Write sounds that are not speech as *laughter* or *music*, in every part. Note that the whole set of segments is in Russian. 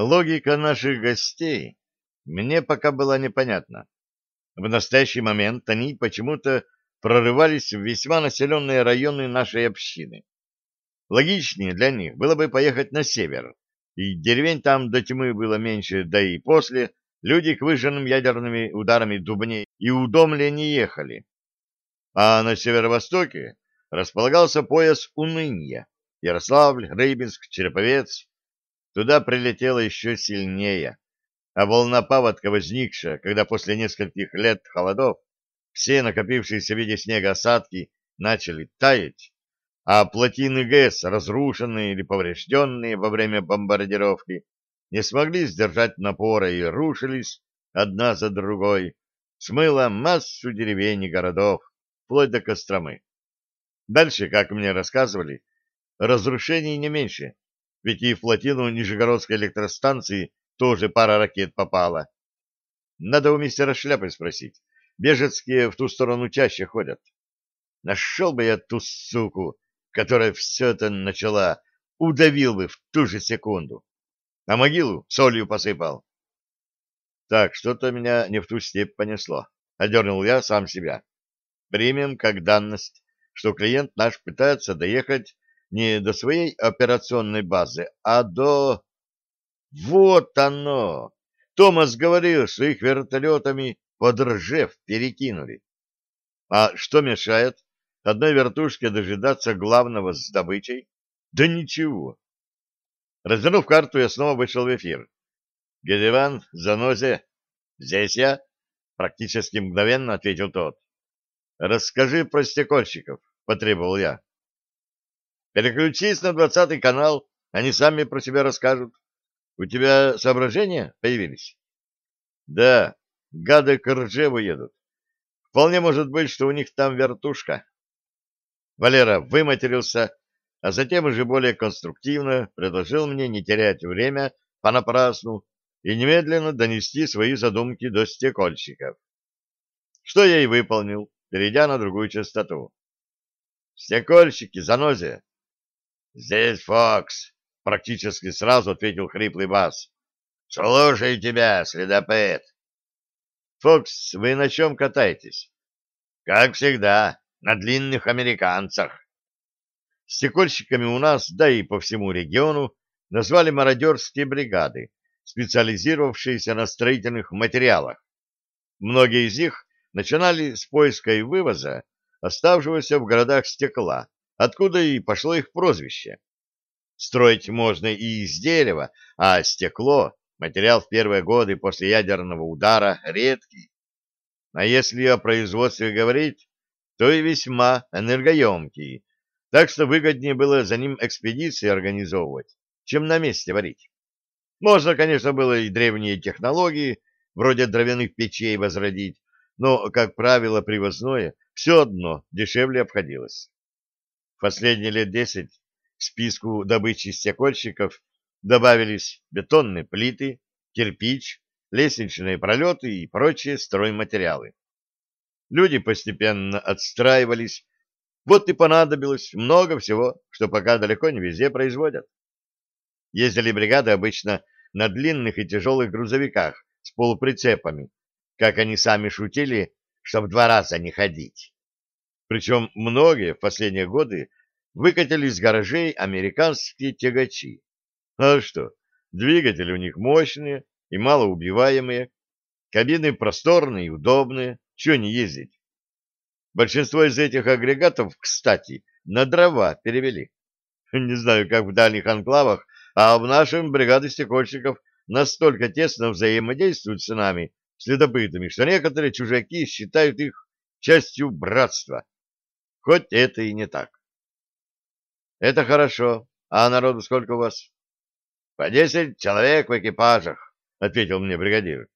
Логика наших гостей мне пока была непонятна. В настоящий момент они почему-то прорывались в весьма населенные районы нашей общины. Логичнее для них было бы поехать на север, и деревень там до тьмы было меньше, да и после люди к выжженным ядерными ударами дубней и удомле не ехали. А на северо-востоке располагался пояс уныния. Ярославль, Рыбинск, Череповец. Туда прилетело еще сильнее, а волна паводка, возникшая, когда после нескольких лет холодов все накопившиеся в виде снега осадки начали таять, а плотины ГЭС, разрушенные или поврежденные во время бомбардировки, не смогли сдержать напора и рушились одна за другой, смыло массу деревень и городов, вплоть до Костромы. Дальше, как мне рассказывали, разрушений не меньше, ведь и в плотину Нижегородской электростанции тоже пара ракет попала. Надо у мистера Шляпы спросить. Бежецкие в ту сторону чаще ходят. Нашел бы я ту суку, которая все это начала, удавил бы в ту же секунду. А могилу солью посыпал. Так, что-то меня не в ту степь понесло. Одернул я сам себя. Примем как данность, что клиент наш пытается доехать не до своей операционной базы, а до... Вот оно! Томас говорил, что их вертолетами под Ржев перекинули. А что мешает одной вертушке дожидаться главного с добычей? Да ничего. Развернув карту, я снова вышел в эфир. «Гедеван, Занозе, здесь я?» Практически мгновенно ответил тот. «Расскажи про стекольщиков», — потребовал я. «Переключись на двадцатый канал, они сами про себя расскажут. У тебя соображения появились?» «Да, гады к Ржеву едут. Вполне может быть, что у них там вертушка». Валера выматерился, а затем уже более конструктивно предложил мне не терять время понапрасну и немедленно донести свои задумки до стекольщиков. Что я и выполнил, перейдя на другую частоту. «Стекольщики, занозе!» «Здесь Фокс!» — практически сразу ответил хриплый бас. «Слушаю тебя, следопыт!» «Фокс, вы на чем катаетесь?» «Как всегда, на длинных американцах!» Стекольщиками у нас, да и по всему региону, назвали мародерские бригады, специализировавшиеся на строительных материалах. Многие из них начинали с поиска и вывоза оставшегося в городах стекла, откуда и пошло их прозвище. Строить можно и из дерева, а стекло — материал в первые годы после ядерного удара редкий. А если о производстве говорить, то и весьма энергоемкий, так что выгоднее было за ним экспедиции организовывать, чем на месте варить. Можно, конечно, было и древние технологии, вроде дровяных печей, возродить, но, как правило, привозное все одно дешевле обходилось. Последние лет десять к списку добычи стекольщиков добавились бетонные плиты, кирпич, лестничные пролеты и прочие стройматериалы. Люди постепенно отстраивались вот и понадобилось много всего, что пока далеко не везде производят. Ездили бригады обычно на длинных и тяжелых грузовиках с полуприцепами, как они сами шутили, чтобы два раза не ходить. Причем многие в последние годы выкатили из гаражей американские тягачи. А что, двигатели у них мощные и малоубиваемые, кабины просторные и удобные, чего не ездить. Большинство из этих агрегатов, кстати, на дрова перевели. *laughs* Не знаю, как в дальних анклавах, а в нашем бригаде стекольщиков настолько тесно взаимодействуют с нами, следопытами, что некоторые чужаки считают их частью братства. Хоть это и не так. Это хорошо. А народу сколько у вас? По десять человек в экипажах, ответил мне бригадир.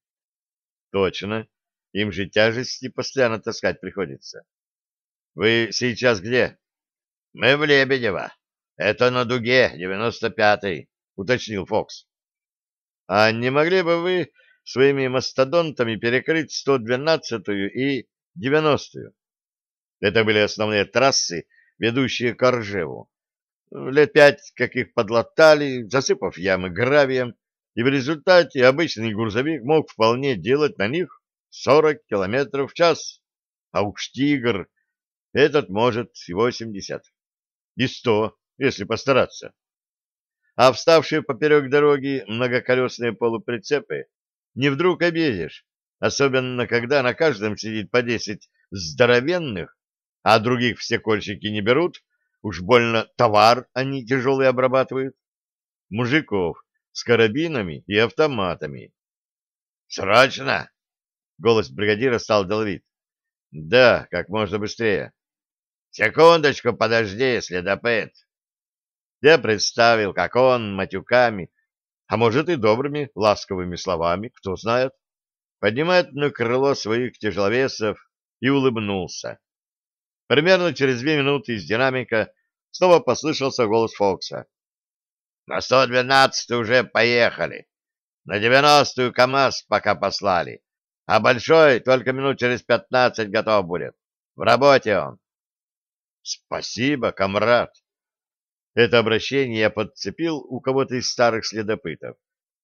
Точно. Им же тяжести постоянно таскать приходится. Вы сейчас где? Мы в Лебедево. Это на дуге, девяносто пятый, уточнил Фокс. А не могли бы вы своими мастодонтами перекрыть сто двенадцатую и девяностую? Это были основные трассы, ведущие к Оржеву. Лет пять, как их подлатали, засыпав ямы гравием, и в результате обычный грузовик мог вполне делать на них 40 километров в час, а уж «Тигр» этот может и 80, и 100, если постараться. А вставшие поперек дороги многоколесные полуприцепы не вдруг объедешь, особенно когда на каждом сидит по 10 здоровенных, а других все кольщики не берут, уж больно товар они тяжелый обрабатывают, мужиков с карабинами и автоматами. «Срочно!» — голос бригадира стал деловит. «Да, как можно быстрее». «Секундочку, подожди, следопыт». Я представил, как он матюками, а может и добрыми, ласковыми словами, кто знает, поднимает на крыло своих тяжеловесов и улыбнулся. Примерно через две минуты из динамика снова послышался голос Фокса. На 112 уже поехали. На 90-ю КамАЗ пока послали. А большой только минут через 15 готов будет. В работе он. Спасибо, комрад. Это обращение я подцепил у кого-то из старых следопытов.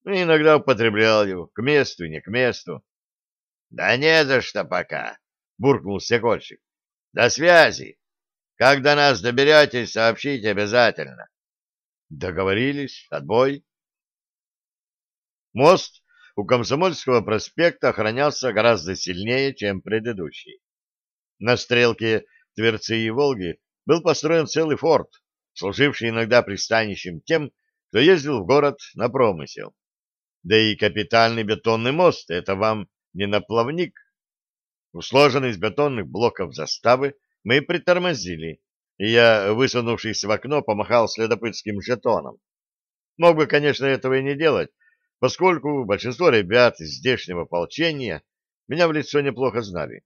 Ну, иногда употреблял его, к месту не к месту. — Да не за что пока, — буркнул стекольщик. — До связи. Как до нас доберетесь, сообщите обязательно. Договорились. Отбой. Мост у Комсомольского проспекта охранялся гораздо сильнее, чем предыдущий. На стрелке Тверцы и Волги был построен целый форт, служивший иногда пристанищем тем, кто ездил в город на промысел. Да и капитальный бетонный мост — это вам не на плавник. Усложенный из бетонных блоков заставы мы притормозили и я, высунувшись в окно, помахал следопытским жетоном. Мог бы, конечно, этого и не делать, поскольку большинство ребят из здешнего ополчения меня в лицо неплохо знали.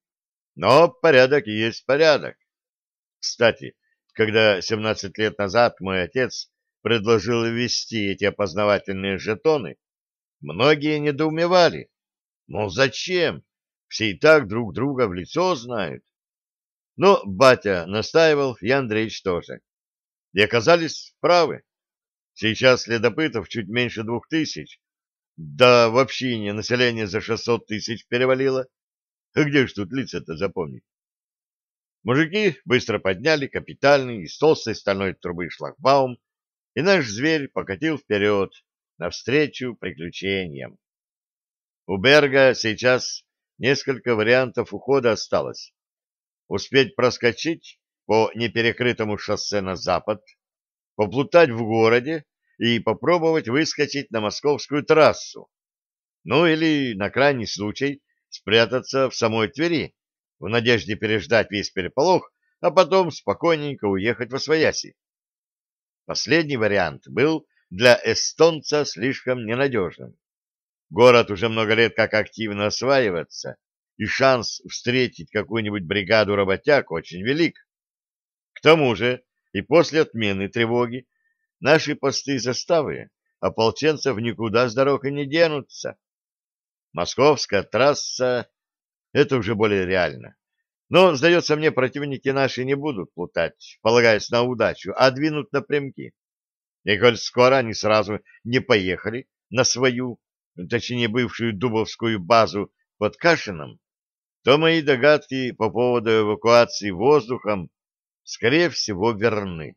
Но порядок есть порядок. Кстати, когда 17 лет назад мой отец предложил ввести эти опознавательные жетоны, многие недоумевали. Мол, зачем? Все и так друг друга в лицо знают. Но батя настаивал, и Андреич тоже. И оказались правы. Сейчас следопытов чуть меньше двух тысяч. Да вообще не население за шестьсот тысяч перевалило. А где ж тут лица-то запомнить? Мужики быстро подняли капитальный из толстой стальной трубы шлагбаум, и наш зверь покатил вперед, навстречу приключениям. У Берга сейчас несколько вариантов ухода осталось успеть проскочить по неперекрытому шоссе на запад, поплутать в городе и попробовать выскочить на московскую трассу. Ну или, на крайний случай, спрятаться в самой Твери, в надежде переждать весь переполох, а потом спокойненько уехать во Свояси. Последний вариант был для эстонца слишком ненадежным. Город уже много лет как активно осваивается, и шанс встретить какую-нибудь бригаду работяг очень велик. К тому же и после отмены тревоги наши посты и заставы ополченцев никуда с дорогой не денутся. Московская трасса — это уже более реально. Но, сдается мне, противники наши не будут плутать, полагаясь на удачу, а двинут напрямки. И коль скоро они сразу не поехали на свою, точнее бывшую Дубовскую базу под Кашином, то мои догадки по поводу эвакуации воздухом, скорее всего, верны.